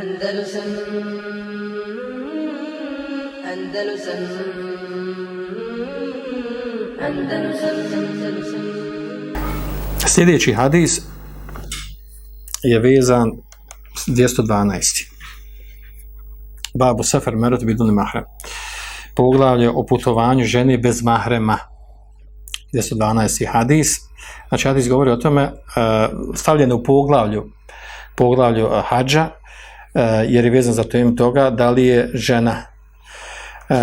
Andalusam Andalusam Andalusam Andalusam Sljedeći hadis je vezan 212. Babu Sefer Merot Biduni Mahrem. Poglavlje o putovanju žene bez mahrema. 212. hadis. Znači hadis govori o tome e, uh, stavljeno u poglavlju poglavlju e, hađa Eh, jer je vezan za temu toga da li je žena uh,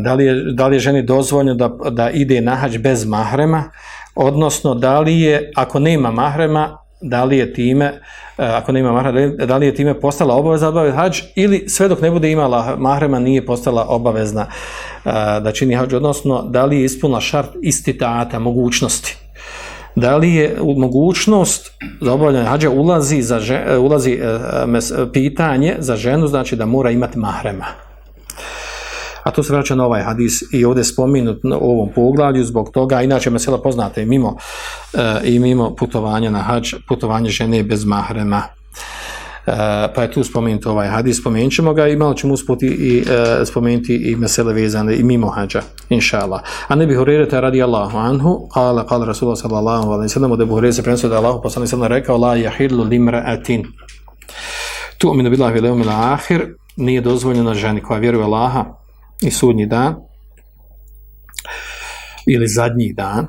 da li je, da li je ženi dozvoljeno da, da ide na hađ bez mahrema odnosno da li je, ako nema mahrema, da li je time, ako nema mahrema, da li je time postala obavezna obavez hađ ili sve dok ne bude imala mahrema nije postala obavezna da čini hađ, odnosno da li je ispunila šart istitata, mogućnosti. Da li je mogućnost za obavljanje hađa ulazi, za žen, e, ulazi e, ulazi e, pitanje za ženu, znači da mora imati mahrema. A to se vraća na ovaj hadis i ovdje spominut u ovom poglavlju zbog toga, inače mesela poznate i mimo, i mimo putovanja na hađ, putovanje žene bez mahrema. E, pa je tu spomenut ovaj hadis, spomenut ćemo ga i malo ćemo usputi i e, spomenuti i mesele vezane i mimo hađa, inša Allah. A ne bi urirete radi Allahu anhu, kala, kala Rasulullah sallallahu alaihi sallam, da bih urirete se prenosio da je Allah poslani sallam rekao, la jahidlu limra atin. Tu bilah billahi leumila ahir, nije dozvoljeno ženi koja vjeruje Allaha, i sudnji dan ili zadnji dan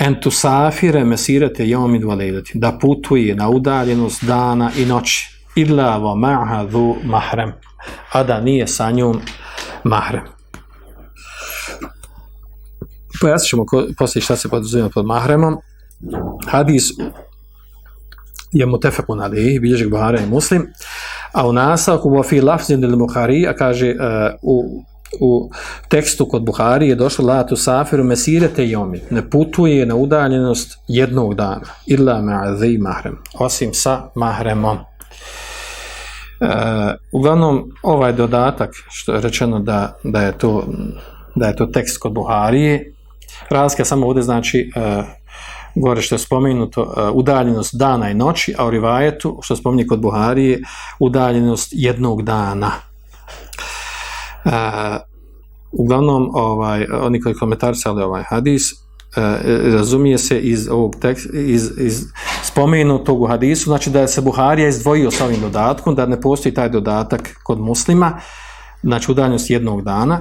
en tu safire mesirate jom idvalidati da putuje na udaljenost dana i noći illa wa maha dhu mahrem a da nije sa njom mahrem pojasnit ćemo poslije šta se poduzima pod mahremom hadis je mutefekun ali bilježik Buhara i Muslim a u nastavku u fi lafzin il Buhari a kaže uh, u u tekstu kod Buhari je došlo la tu safiru mesirete jomi ne putuje na udaljenost jednog dana illa ma'adhi mahrem osim sa mahremom e, uglavnom ovaj dodatak što je rečeno da, da je to da je to tekst kod Buharije razlika samo ovdje znači e, gore što je spomenuto e, udaljenost dana i noći, a u rivajetu, što spominje kod Buharije, udaljenost jednog dana. Uh, uglavnom, ovaj, oni koji komentarisali ovaj hadis, e, razumije se iz ovog teksta, iz, iz spomenutog u hadisu, znači da se Buharija izdvojio sa ovim dodatkom, da ne postoji taj dodatak kod muslima, znači udaljenost jednog dana,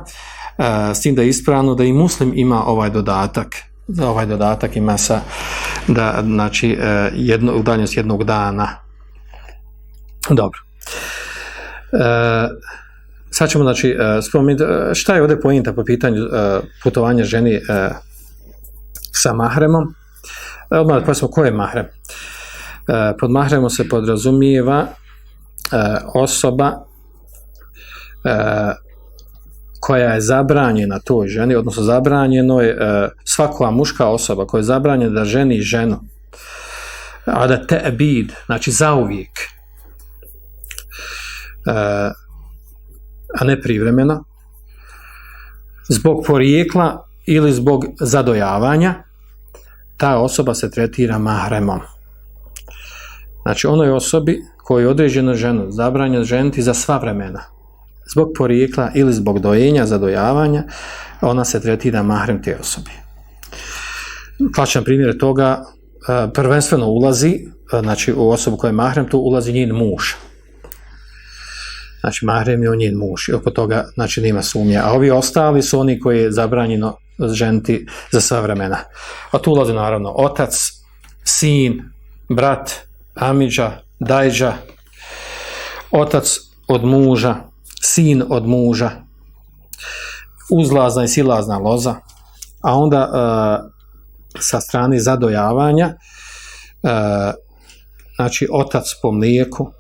e, s tim da je ispravno da i muslim ima ovaj dodatak, ovaj dodatak ima sa, da, znači, e, jedno, udaljenost jednog dana. Dobro. Uh, sad ćemo znači spomenuti šta je ovdje pojenta po pitanju putovanja ženi sa mahremom. E, odmah da smo ko je mahrem? E, pod mahremom se podrazumijeva e, osoba koja je zabranjena toj ženi, odnosno zabranjeno je uh, svaka muška osoba koja je zabranjena da ženi ženu. A da te bid, znači zauvijek. A ne privremeno, zbog porijekla ili zbog zadojavanja, ta osoba se tretira mahremom. Znači, onoj osobi koji je određena žena, zabranjena ženiti za sva vremena, zbog porijekla ili zbog dojenja, zadojavanja, ona se tretira mahrem te osobi. Klačan primjer toga, e, prvenstveno ulazi, e, znači u osobu koja je mahrem, tu ulazi njen muž, znači mahrem je on njen muž i oko toga znači nema sumnja a ovi ostali su oni koji je zabranjeno ženiti za sva vremena a tu ulaze naravno otac sin, brat amiđa, dajđa otac od muža sin od muža uzlazna i silazna loza a onda e, sa strane zadojavanja e, znači otac po mlijeku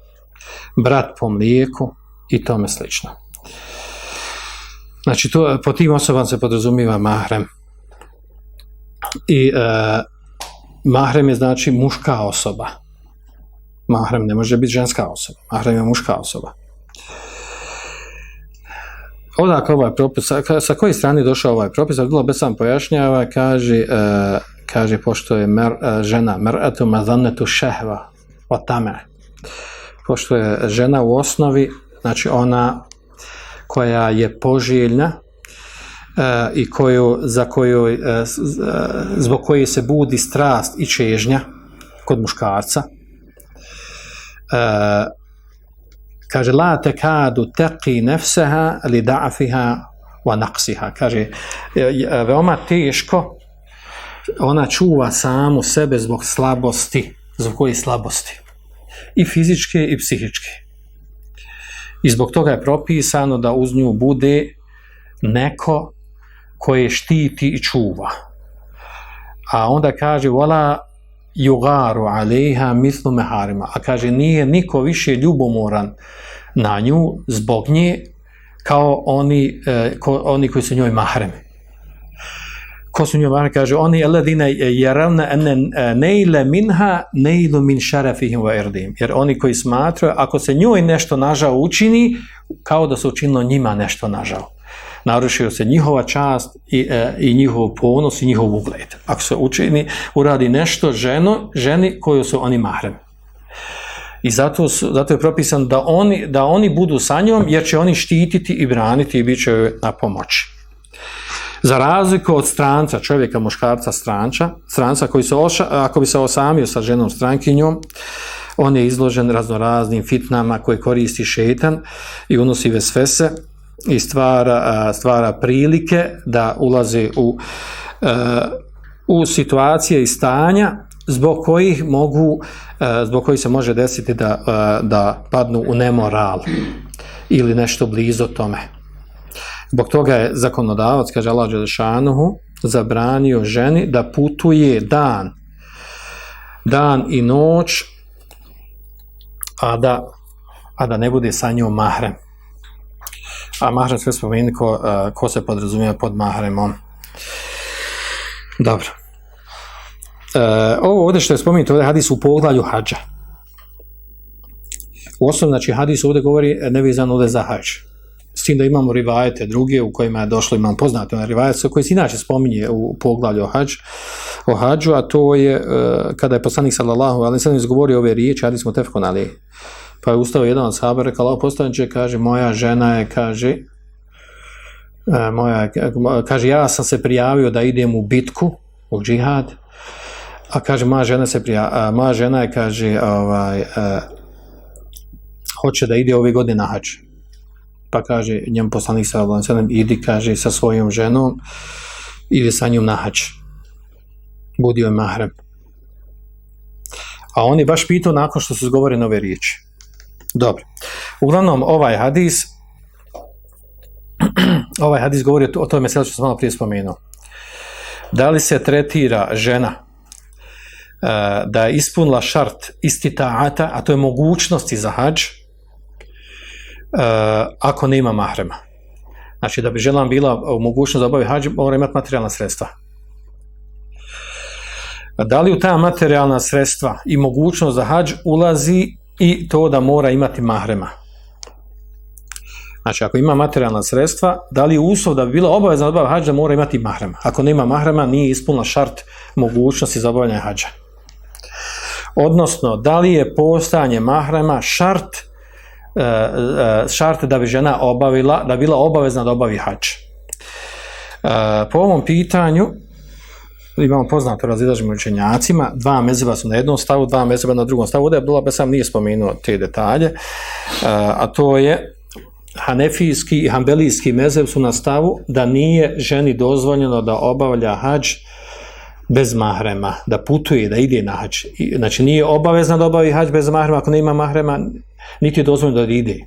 brat po mlijeku i tome slično. Znači, to, po tim osobama se podrazumiva mahrem. I e, mahrem je znači muška osoba. Mahrem ne može biti ženska osoba. Mahrem je muška osoba. Odakle ovaj propis, sa, sa koje strane došao ovaj propis, Abdullah Besan pojašnjava, kaže, e, kaže pošto je mer, e, žena, mer'atu mazanetu šehva, o tame, pošto je žena u osnovi, znači ona koja je poželjna e, i koju, za koju, e, e, zbog koje se budi strast i čežnja kod muškarca, e, kaže la tekadu teqi nefseha li da'fiha wa naqsiha. Kaže e, e, veoma teško ona čuva samu sebe zbog slabosti zbog koje slabosti i fizičke i psihičke i zbog toga je propisano da uz nju bude neko koje štiti i čuva a onda kaže vola jugaru alejha mislu meharima. A kaže, nije niko više ljubomoran na nju zbog nje kao oni, eh, ko, oni koji su njoj mahreme. Ko su njoj? Kaže, oni eladine jeravne ene neile minha neilu min šarafihim va erdim. Jer oni koji smatruju, ako se njoj nešto nažao učini, kao da se učinilo njima nešto nažao narušio se njihova čast i, e, i njihov ponos i njihov ugled. Ako se učini, uradi nešto ženo, ženi koju su oni mahrem. I zato, su, zato je propisan da oni, da oni budu sa njom, jer će oni štititi i braniti i bit će na pomoći. Za razliku od stranca, čovjeka, muškarca, stranča, stranca koji se oša, ako bi se osamio sa ženom strankinjom, on je izložen raznoraznim fitnama koje koristi šetan i unosi vesvese, i stvara, stvara prilike da ulaze u, u situacije i stanja zbog kojih mogu zbog kojih se može desiti da, da padnu u nemoral ili nešto blizu tome. Zbog toga je zakonodavac, kaže Allah Đelešanuhu, zabranio ženi da putuje dan, dan i noć, a da, a da ne bude sa njom mahrem a mahrem sve spomeni ko, ko se podrazumije pod mahremom. Dobro. E, ovo ovdje što je spomenuto, ovdje hadis u poglavlju hađa. U osnovu, znači, hadis ovdje govori nevezano ovdje za hađ. Tim da imamo rivajete druge u kojima je došlo, imam poznate na rivajete, koje se inače spominje u poglavlju o, hađ, o hađu, a to je uh, kada je poslanik sallallahu, ali sam izgovorio ove riječi, ali smo tefkon, ali Pa je ustao jedan od sahaba, rekao, Allah postanče, kaže, moja žena je, kaže, e, moja, kaže, ja sam se prijavio da idem u bitku, u džihad, a kaže, moja žena se prijavio, moja žena je, kaže, ovaj, e, hoće da ide ove godine na hađu Pa kaže, njem poslanik sa Ablancenem, idi, kaže, sa svojom ženom, ide sa njom na hač. Budi je mahrem. A oni baš pitao nakon što su zgovore nove riječi. Dobro. Uglavnom, ovaj hadis ovaj hadis govori o tome meselu što sam malo prije spomenuo. Da li se tretira žena eh, da je ispunila šart istitaata, a to je mogućnosti za hađ, Eh, ako nema mahrema. Znači, da bi žena bila u mogućnosti da obavi hađ, mora imati materijalna sredstva. Da li u ta materijalna sredstva i mogućnost za hađ ulazi i to da mora imati mahrema. Znači, ako ima materijalna sredstva, da li je uslov da bi bila obavezna odbava hađa, mora imati mahrema. Ako nema mahrema, nije ispunila šart mogućnosti za obavljanje hađa. Odnosno, da li je postanje mahrema šart, E, e, šart da bi žena obavila, da bila obavezna da obavi hač. E, po ovom pitanju, imamo poznato razilaženje učenjacima, dva mezeba su na jednom stavu, dva mezeba na drugom stavu, ovdje je Abdullah Besam nije spomenuo te detalje, a to je hanefijski i hambelijski mezeb su na stavu da nije ženi dozvoljeno da obavlja hađ bez mahrema, da putuje, da ide na hađ. Znači nije obavezna da obavi hađ bez mahrema, ako ne ima mahrema, niti je dozvoljeno da ide.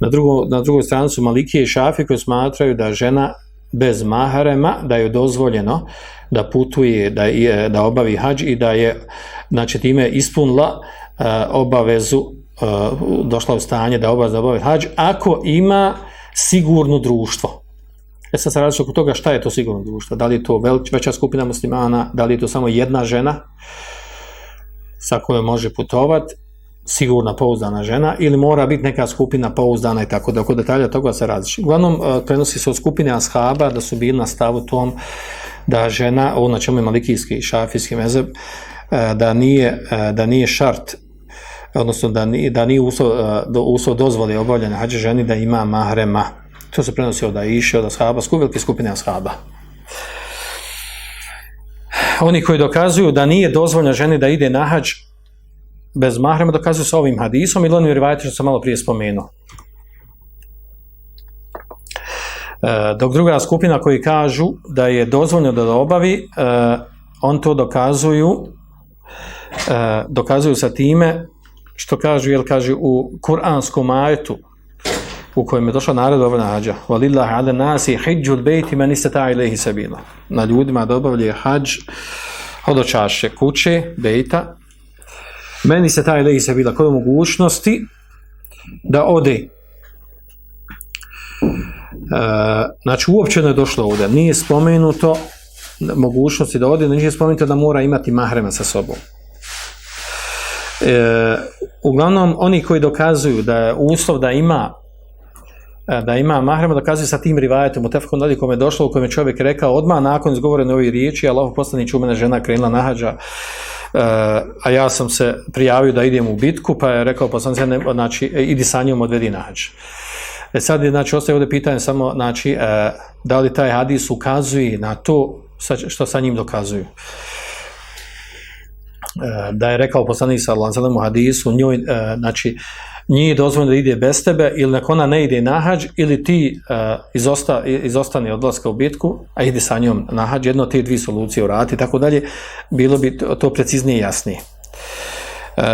Na, drugo, na drugoj strani su Malikije i Šafi koji smatraju da žena bez mahrema, da je dozvoljeno da putuje, da, je, da obavi hađ i da je, znači time ispunila uh, obavezu, uh, došla u stanje da obavi, da obavi hađ, ako ima sigurno društvo. E sad se radi oko toga šta je to sigurno društvo. Da li je to velič, veća skupina muslimana, da li je to samo jedna žena sa kojom može putovati, sigurna pouzdana žena ili mora biti neka skupina pouzdana i tako da oko detalja toga se različi. Uglavnom, e, prenosi se od skupine ashaba da su bili na stavu tom da žena, ovo na čemu je malikijski i šafijski mezeb, e, da nije, e, da nije šart, odnosno da nije, da nije uslov, do, uslov dozvoli obavljanja hađa ženi da ima mahrema. To se prenosi od Aisha, od Ashaba, skup velike skupine Ashaba. Oni koji dokazuju da nije dozvoljeno ženi da ide na hađ bez mahrema, dokazuju sa ovim hadisom ili onim rivajati što sam malo prije spomenuo. E, dok druga skupina koji kažu da je dozvoljeno da obavi, e, on to dokazuju e, dokazuju sa time što kažu, jel kaže u kuranskom ajetu u kojem je došla naredba obavljena. Walillahi ala nasi hijđu bejti man istata ilaihi sabila. Na ljudima da obavlje hađ hodočaše kuće, bejta, meni se taj ilaihi sabila koje mogućnosti da ode E, znači uopće ne došlo ovdje, nije spomenuto mogućnosti da ode, nije spomenuto da mora imati mahrema sa sobom. E, uglavnom, oni koji dokazuju da je uslov da ima E, da ima mahrema, dokazuje sa tim rivajetom u tefkom nadi kome je došlo, u kojem je čovjek rekao, odmah nakon izgovorene ovih riječi, Allah poslanić u mene žena krenula nahađa, Uh, a ja sam se prijavio da idem u bitku, pa je rekao poslanić, znači, idi sa njom odvedi nahađa. E sad znači, ostaje ovdje pitanje samo, znači, e, da li taj hadis ukazuje na to sa, što sa njim dokazuju. E, da je rekao poslanik sa Lanzalemu u hadisu, njoj, e, znači, nije dozvoljeno da ide bez tebe, ili ako ona ne ide na hađ, ili ti uh, izosta, izostane odlaska u bitku, a ide sa njom na hađ, jedno od te dvije solucije urati, i tako dalje, bilo bi to, to preciznije i jasnije. Uh,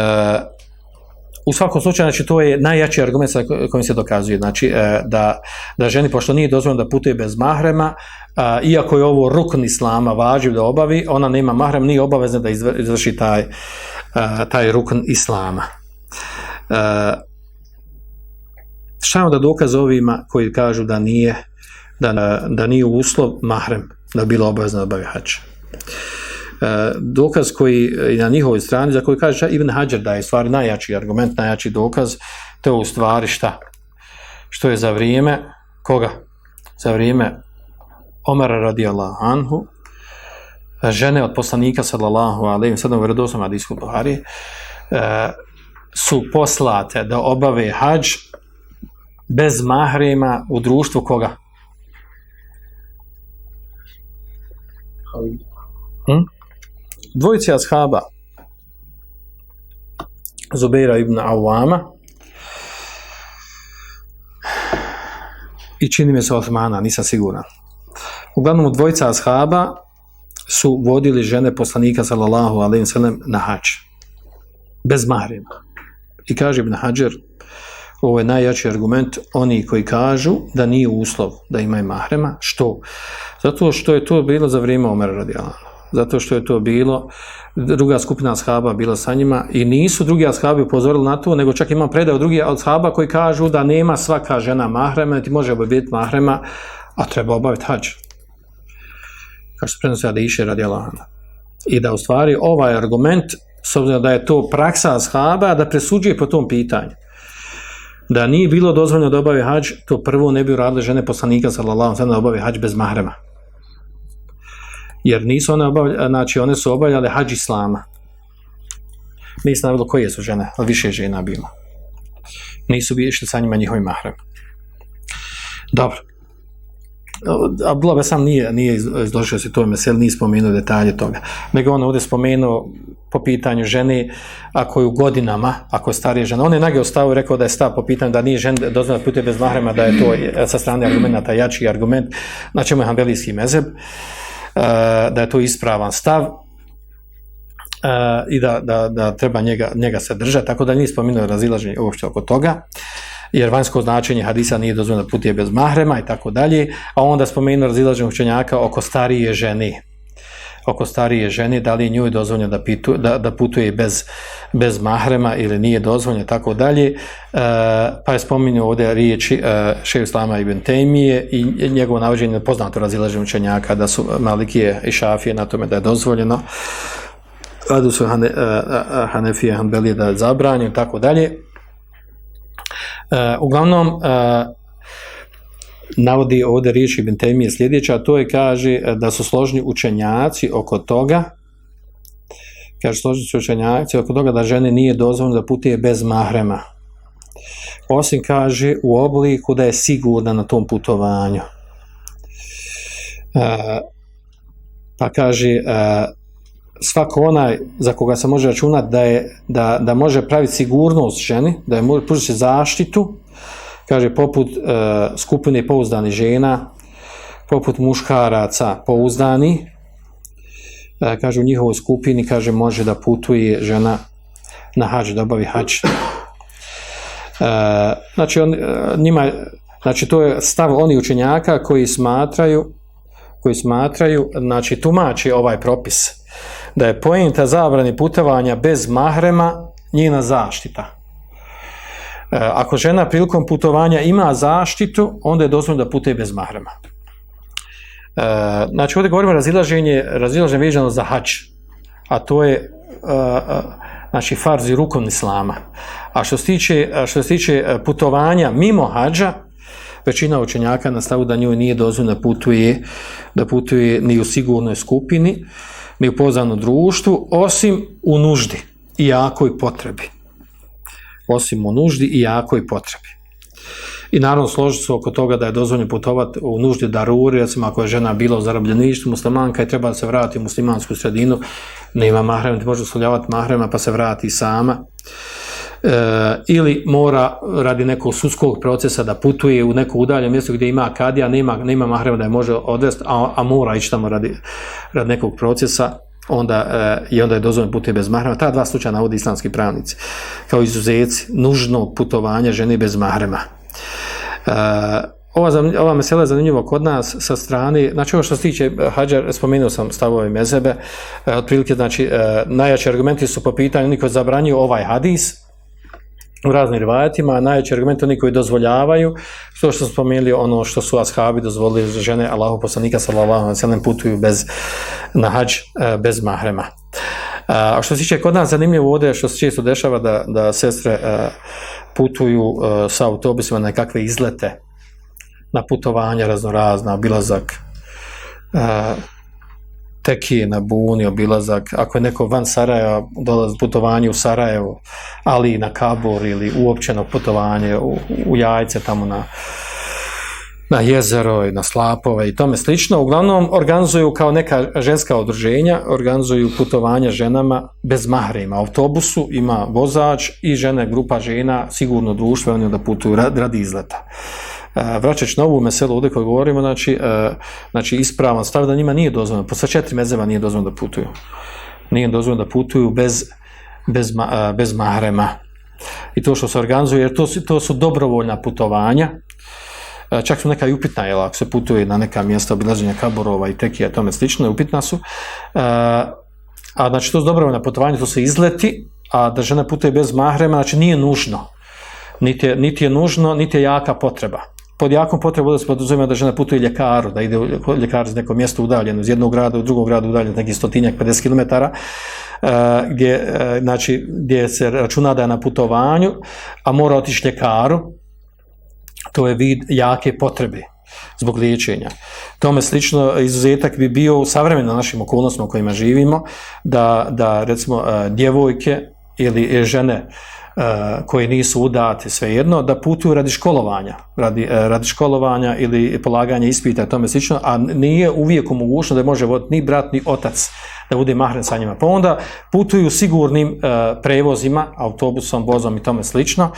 U svakom slučaju, znači, to je najjači argument sa kojim se dokazuje. Znači, e, da, da ženi, pošto nije dozvoljeno da putuje bez mahrema, a, iako je ovo rukn islama važiv da obavi, ona nema mahrem, nije obavezna da izvrši taj, a, taj rukn islama. A, šta je onda dokaz ovima koji kažu da nije, da, da nije uslov mahrem da bilo obavezno da bavi hač? E, dokaz koji je na njihovoj strani, za koji kaže Ibn Hajar da je stvari najjači argument, najjači dokaz, to je u stvari šta? Što je za vrijeme, koga? Za vrijeme Omara radijallahu anhu, žene od poslanika sallallahu alejhi ve sellem vjerodostojno hadis Buhari, e, su poslate da obave hadž bez mahrema u društvu koga? Hm? Dvojice ashaba Zubeira ibn Awama i čini mi se Osmana, nisam siguran. Uglavnom, dvojica ashaba su vodili žene poslanika sallallahu alaihi sallam na hač. Bez mahrima. I kaže Ibn Hajar, ovo je najjači argument, oni koji kažu da nije uslov da imaju mahrema. Što? Zato što je to bilo za vrijeme Omer radijalana zato što je to bilo, druga skupina ashaba bila sa njima i nisu drugi ashabi upozorili na to, nego čak ima predao drugi ashaba koji kažu da nema svaka žena mahrema, ti može obaviti mahrema, a treba obaviti hađ. Kao što prenosi Adiše iše. I da u stvari ovaj argument, s obzirom da je to praksa ashaba, da presuđuje po tom pitanju. Da nije bilo dozvoljeno da obavi hađ, to prvo ne bi uradile žene poslanika, sallallahu sallam, da obavi hađ bez mahrema jer nisu one obavljale, znači one su obavljale hađ islama. Nisu navjelo koje su žene, ali više žena bilo. Nisu bi išli sa njima njihovi mahrem. Dobro. Abdullah Besam nije, nije izložio se to mesel, nije spomenuo detalje toga. Nego on ovdje spomenuo po pitanju žene, ako je u godinama, ako je starija žena. On je nage ostao i rekao da je stav po pitanju da nije žen dozvoljena putuje bez mahrema, da je to sa strane argumenta jači argument, na čemu je hanbelijski mezeb. E, da je to ispravan stav e, i da, da, da treba njega, njega se držati, tako da nije spomenuo razilaženje uopšte oko toga, jer vanjsko značenje hadisa nije dozvoljeno da putuje bez mahrema i tako dalje, a onda spomenu razilaženje učenjaka oko starije žene, oko starije žene, da li je njoj dozvoljeno da, pitu, da, da putuje bez, bez mahrema ili nije dozvoljeno, tako dalje. E, pa je spominio ovdje riječi e, šeju Slama ibn Tejmije i njegovo navođenje poznato razilaženje učenjaka da su Malikije i Šafije na tome da je dozvoljeno. Radu su Hane, e, e, Hanefije, Hanbelije da je zabranjeno, tako dalje. Uh, uglavnom, uh, navodi ovdje riječ Ibn Temije sljedeća, to je kaže e, da su složni učenjaci oko toga, kaže složni su učenjaci oko toga da žene nije dozvoljeno da putuje bez mahrema. Osim kaže u obliku da je sigurna na tom putovanju. E, pa kaže e, svako onaj za koga se može računati da, je, da, da može praviti sigurnost ženi, da je može pružiti zaštitu, kaže poput e, skupine pouzdani žena, poput muškaraca pouzdani, e, kaže u njihovoj skupini, kaže može da putuje žena na hađ, da obavi hađ. E, znači, on, e, njima, znači to je stav oni učenjaka koji smatraju koji smatraju, znači tumači ovaj propis, da je pojenta zabrani putovanja bez mahrema njena zaštita. E, ako žena prilikom putovanja ima zaštitu, onda je dozvoljeno da putuje bez mahrema. E, znači ovdje govorimo razilaženje, razilaženje vezano za hač, a to je e, e znači farzi rukom islama. A što se tiče, što se tiče e, putovanja mimo hađa, većina učenjaka na stavu da njoj nije dozvoljno da putuje, da putuje ni u sigurnoj skupini, ni u poznanom društvu, osim u nuždi i jakoj potrebi. Osim u nuždi i jakoj potrebi. I naravno složiti se oko toga da je dozvoljeno putovati u nuždi daruri, recimo ako je žena bila u zarobljeništu muslimanka i treba da se vrati u muslimansku sredinu, nema mahrema, ti može uslovljavati mahrema pa se vrati sama e, ili mora radi nekog sudskog procesa da putuje u neko udalje mjesto gdje ima kadija, nema, nema mahrema da je može odvesti, a, a mora ići tamo radi, radi nekog procesa, onda, e, i onda je dozvoljeno putuje bez mahrema. Ta dva slučaja navodi islamski pravnici. Kao izuzeci nužno putovanje žene bez mahrema. E, ova, ova mesela je zanimljiva kod nas sa strane, znači ovo što se tiče e, Hadžar, spomenuo sam stavove mezebe, e, otprilike, znači, e, najjači argumenti su po pitanju, niko zabranio ovaj hadis, u raznim rivajatima, najveći argument oni koji dozvoljavaju, što što smo spomenuli, ono što su ashabi dozvolili za žene Allahu poslanika sallallahu alejhi ve sellem putuju bez na hadž e, bez mahrema. E, a što se tiče kod nas zanimljivo ovdje što se često dešava da, da sestre e, putuju sa autobusima na nekakve izlete na putovanja raznorazna, obilazak tekije na buni, obilazak, ako je neko van Sarajeva, dolaz putovanje u Sarajevo, ali na Kabor ili uopćeno putovanje u, u jajce tamo na, na jezero i na slapove i tome slično. Uglavnom organizuju kao neka ženska odruženja, organizuju putovanja ženama bez mahrema. Autobusu ima vozač i žene, grupa žena, sigurno društvo, oni da putuju radi izleta. E, vraćajući na ovu meselu ovdje koju govorimo, znači, e, znači ispravan stav da njima nije dozvoljeno, po sva četiri mezeva nije dozvoljeno da putuju. Nije dozvoljeno da putuju bez, bez, ma, bez mahrema. I to što se organizuje, jer to, to su dobrovoljna putovanja, e, čak su neka i upitna, jel, ako se putuje na neka mjesta obilaženja kaborova i tekija, tome slično, upitna su. E, a znači to su dobrovoljna putovanja, to se izleti, a da žena putuje bez mahrema, znači nije nužno. Niti je, niti je nužno, niti je jaka potreba pod jakom potrebom da se podrazumije da žena putuje ljekaru, da ide ljekar ljekaru iz neko mjesto udaljeno, iz jednog grada u drugog grada udaljeno, neki stotinjak, 50 km, uh, gdje, uh, znači, gdje se računa da je na putovanju, a mora otići ljekaru, to je vid jake potrebe zbog liječenja. Tome slično izuzetak bi bio u savremenom našim okolnostima u kojima živimo, da, da recimo uh, djevojke ili žene uh, koje koji nisu udati svejedno, da putuju radi školovanja, radi, e, radi školovanja ili polaganja ispita i tome slično, a nije uvijek omogućno da može voditi ni brat ni otac da bude mahren sa njima. Pa onda putuju sigurnim uh, prevozima, autobusom, vozom i tome slično,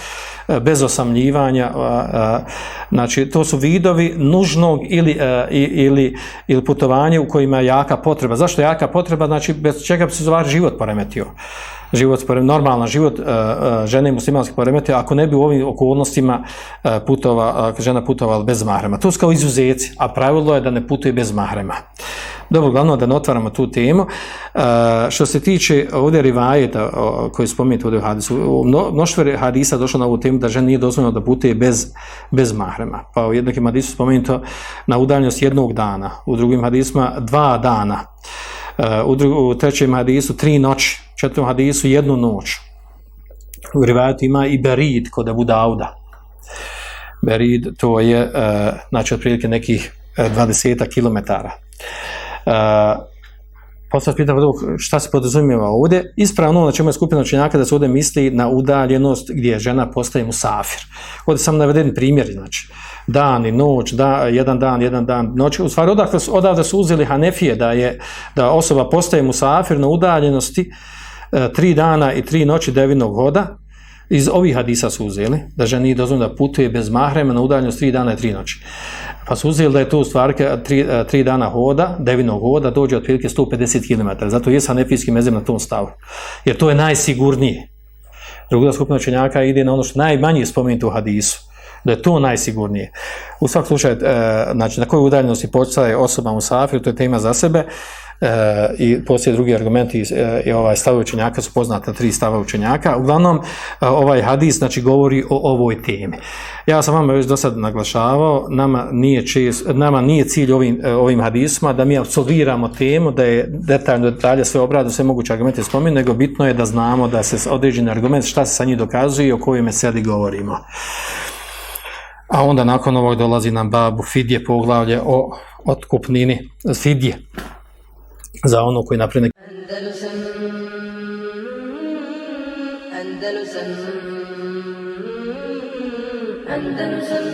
uh, bez osamljivanja. Uh, uh, znači, to su vidovi nužnog ili, uh, ili, ili putovanje u kojima je jaka potreba. Zašto jaka potreba? Znači, bez čega bi se zvar život poremetio. Život, normalan život e, e, žene muslimanske poremete, ako ne bi u ovim okolnostima e, putova, žena putovala bez mahrema. To su kao izuzeci, a pravilo je da ne putuje bez mahrema. Dobro, glavno da ne otvaramo tu temu. Što se tiče ovdje rivajeta koji spominjete ovdje u hadisu, mnoštvo hadisa došlo na ovu temu da žena nije dozvoljeno da putuje bez, bez mahrema. Pa u jednakim hadisu spomenuto na udaljenost jednog dana, u drugim hadisma dva dana. Uh, u, dru, u trećem hadisu tri noći, četvrtom hadisu jednu noć. U rivajetu ima i Berid kod Abu Dauda. Berid to je, uh, znači, otprilike nekih e, 20 kilometara. E, uh, postaviti pitanje šta se podrazumijeva ovdje. Ispravno na čemu je skupina učenjaka da se ovdje misli na udaljenost gdje žena postaje musafir. Ovdje sam naveden primjer, znači dan i noć, da, jedan dan, jedan dan, noć. U stvari odavde su, odavde su uzeli Hanefije da je da osoba postaje musafir na udaljenosti uh, E, tri dana i tri noći devinog voda, iz ovih hadisa su uzeli, da žena nije dozvoljena da putuje bez mahrema na udaljenost tri dana i tri noći. Pa su uzeli da je to u stvari tri, e, tri dana hoda, devinog hoda, dođe od prilike 150 km. Zato je sanefijski mezem na tom stavu. Jer to je najsigurnije. Druga skupina učenjaka ide na ono što najmanje spomenuti u hadisu da je to najsigurnije. U svakom slučaju, e, znači, na kojoj udaljenosti postaje osoba u Safiru, to je tema za sebe, e, i poslije drugi argumenti e, i ovaj stav učenjaka su poznata tri stava učenjaka. Uglavnom, e, ovaj hadis znači, govori o ovoj temi. Ja sam vam već do sad naglašavao, nama nije, čest, nama nije cilj ovim, e, ovim hadisma da mi absolviramo temu, da je detaljno detalje sve obradu, sve moguće argumente spomenu, nego bitno je da znamo da se određeni argument, šta se sa njih dokazuje i o kojoj meseli govorimo. A onda nakon ovog dolazi nam babu Fidje poglavlje o otkupnini Fidje za ono koji napravi Andalusam Andalusam Andalusam Andalusam.